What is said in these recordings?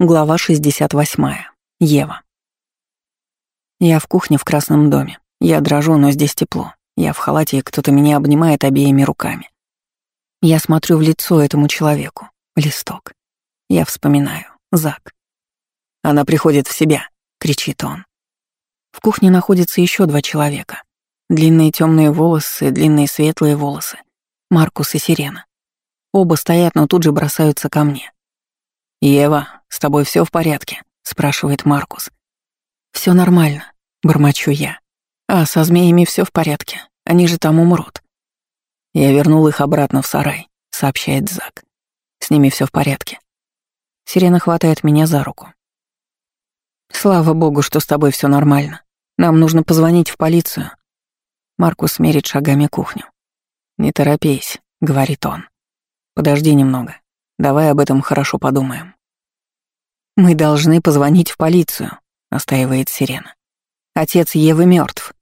Глава 68. Ева. Я в кухне в красном доме. Я дрожу, но здесь тепло. Я в халате, и кто-то меня обнимает обеими руками. Я смотрю в лицо этому человеку. Листок. Я вспоминаю. Зак. «Она приходит в себя», — кричит он. В кухне находится еще два человека. Длинные темные волосы, длинные светлые волосы. Маркус и Сирена. Оба стоят, но тут же бросаются ко мне. «Ева, с тобой все в порядке?» — спрашивает Маркус. Все нормально», — бормочу я. «А со змеями все в порядке. Они же там умрут». «Я вернул их обратно в сарай», — сообщает Зак. «С ними все в порядке». Сирена хватает меня за руку. «Слава богу, что с тобой все нормально. Нам нужно позвонить в полицию». Маркус мерит шагами кухню. «Не торопись», — говорит он. «Подожди немного. Давай об этом хорошо подумаем. Мы должны позвонить в полицию, настаивает Сирена. Отец Евы мертв.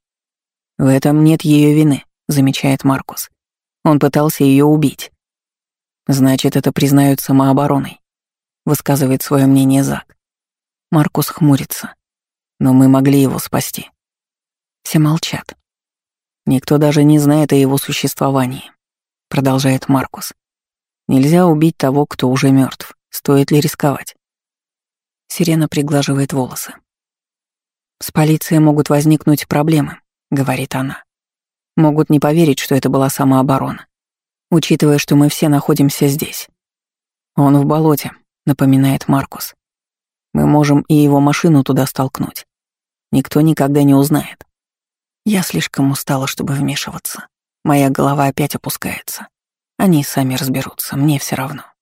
В этом нет ее вины, замечает Маркус. Он пытался ее убить. Значит, это признают самообороной, высказывает свое мнение Зак. Маркус хмурится. Но мы могли его спасти. Все молчат. Никто даже не знает о его существовании, продолжает Маркус. Нельзя убить того, кто уже мертв. Стоит ли рисковать? Сирена приглаживает волосы. «С полицией могут возникнуть проблемы», — говорит она. «Могут не поверить, что это была самооборона, учитывая, что мы все находимся здесь. Он в болоте», — напоминает Маркус. «Мы можем и его машину туда столкнуть. Никто никогда не узнает». Я слишком устала, чтобы вмешиваться. Моя голова опять опускается. Они сами разберутся, мне все равно.